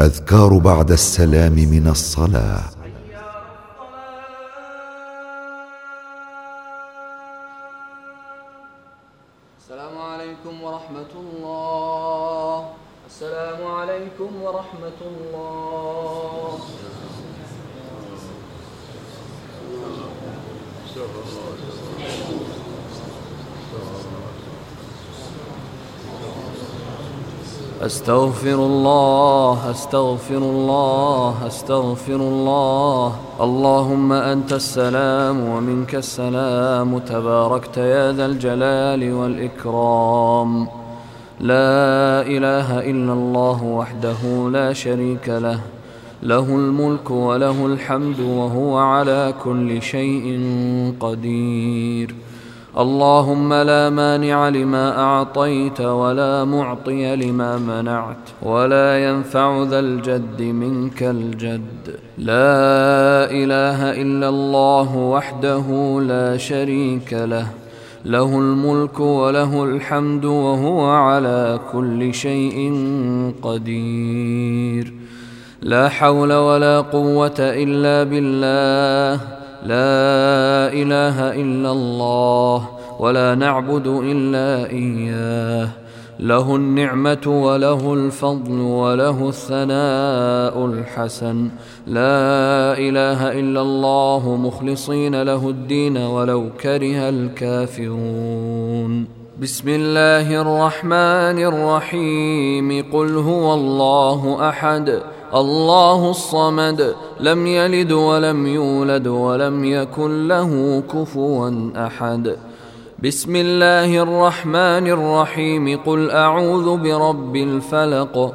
أذكار بعد السلام من الصلاة. السلام عليكم ورحمة الله. السلام عليكم ورحمة الله. أستغفر الله أستغفر الله أستغفر الله. اللهم أنت السلام ومنك السلام. تباركت يا ذا الجلال والإكرام. لا إله إلا الله وحده لا شريك له. له الملك وله الحمد وهو على كل شيء قدير. اللهم لا مانع لما أعطيت ولا معطي لما منعت ولا ينفع ذا الجد منك الجد. لا إله إلا الله وحده لا شريك له. له الملك وله الحمد وهو على كل شيء قدير. لا حول ولا قوة إلا بالله. لا إله إلا الله ولا نعبد إلا إياه. له النعمة وله الفضل وله الثناء الحسن. لا إله إلا الله مخلصين له الدين ولو كره الكافرون. بسم الله الرحمن الرحيم. قل هو الله أحد. الله الصمد لم يلد ولم يولد ولم يكن له كفوا أحد. بسم الله الرحمن الرحيم. قل أعوذ برب الفلق.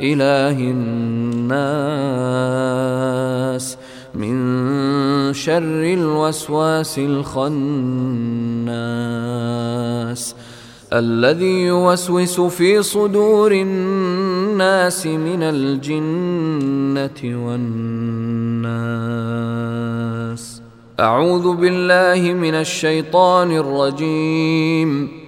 إله الناس من شر الوسواس الخناس الذي يوسوس في صدور الناس من الجنة والناس. أعوذ بالله من الشيطان الرجيم.